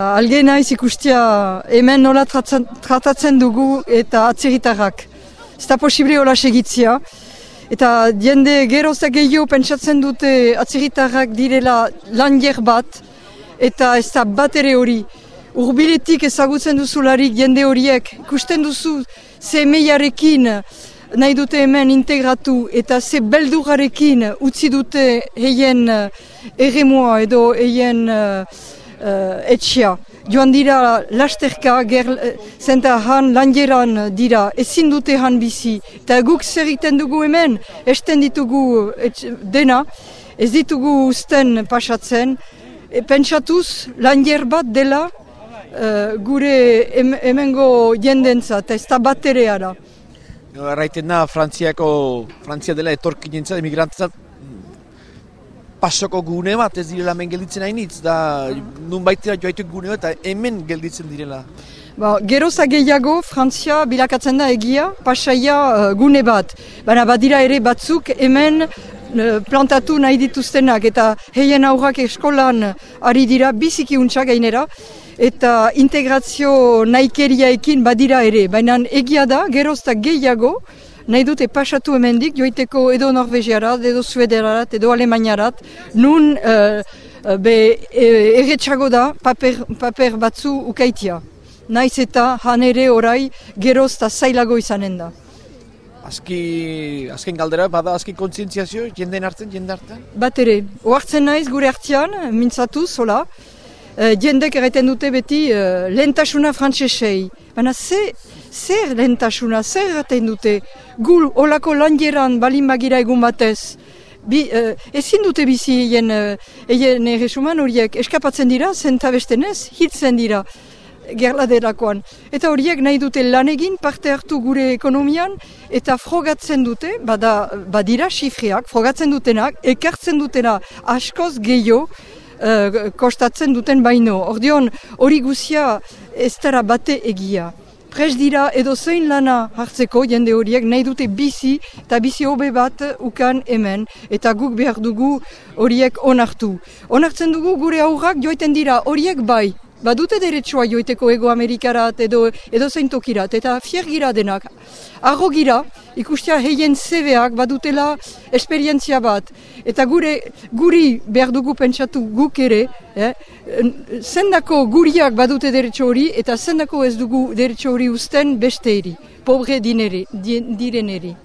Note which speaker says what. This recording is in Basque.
Speaker 1: Alge naiz ikustia hemen nola tratatzen dugu eta atziritarrak. Ez da posible hola segitzia. Eta diende gerozak gehiago pentsatzen dute atziritarrak direla langer bat eta ez da bat ere hori. Urbiletik ezagutzen duzularik jende horiek, ikusten duzu ze meiarekin nahi dute hemen integratu eta ze beldurarekin utzi dute heien erremoa edo heien uh, uh, etxia. Joan dira lasterka, ger, zenta han langeran dira, ezin dute han bizi. Eta guk zer dugu hemen, esten ditugu dena, ez ditugu usten pasatzen. E, pentsatuz, langer bat dela uh, gure hemengo jendentza, eta ez da bat ere ara.
Speaker 2: Erraiten da, Frantziako, Frantzia dela etorkinentzat, emigrantzat, pasoko gune bat ez direla hemen gelditzen hainitz, da nun baitera joaituk gune eta hemen gelditzen direla.
Speaker 1: Ba, geroza gehiago, Frantzia bilakatzen da egia, pasaia uh, gune bat. Baina badira ere batzuk hemen uh, plantatu nahi dituztenak, eta heien aurrak eskolan ari dira biziki untsa gainera, eta integrazio naikeriaekin badira ere. Baina egia da, gerozta gehiago, nahi dute pasatu hemendik joiteko edo Norvegiarat, edo Suederarat, edo Alemaniarat, nun uh, be erretxago da paper, paper batzu ukaitia. Naiz eta han ere orai gerozta zailago izanen da.
Speaker 2: Azki, azken galdera, bada azki kontzientziazio, jenden hartzen, jende hartzen?
Speaker 1: Bat ere, oartzen naiz gure hartzean, mintzatu, zola, uh, jendek erreten dute beti uh, lentasuna frantzesei. Baina ze, zer lentasuna, zer erraten dute, gul olako langeran balin bagira egun batez, Bi, uh, ezin dute bizi egin uh, erresuman horiek eskapatzen dira, zentabestenez, hitzen dira gerladerakoan. Eta horiek nahi dute lan egin parte hartu gure ekonomian eta frogatzen dute, bada, badira xifriak, frogatzen dutenak, ekartzen dutena askoz gehiago uh, kostatzen duten baino. Ordion hori guzia ez dara bate egia. Prez dira edo zein lana hartzeko jende horiek nahi dute bizi eta bizi hobe bat ukan hemen eta guk behar dugu horiek onartu. Onartzen dugu gure aurrak joiten dira horiek bai, badute deretsua joiteko ego Amerikarat edo, edo zeintokirat, eta fier gira denak. Arro gira, ikustia heien zebeak badutela esperientzia bat, eta gure guri behar dugu pentsatu guk ere, eh? zendako guriak badute deretsu hori, eta zendako ez dugu deretsu hori usten beste eri, pobre dinere, direneri.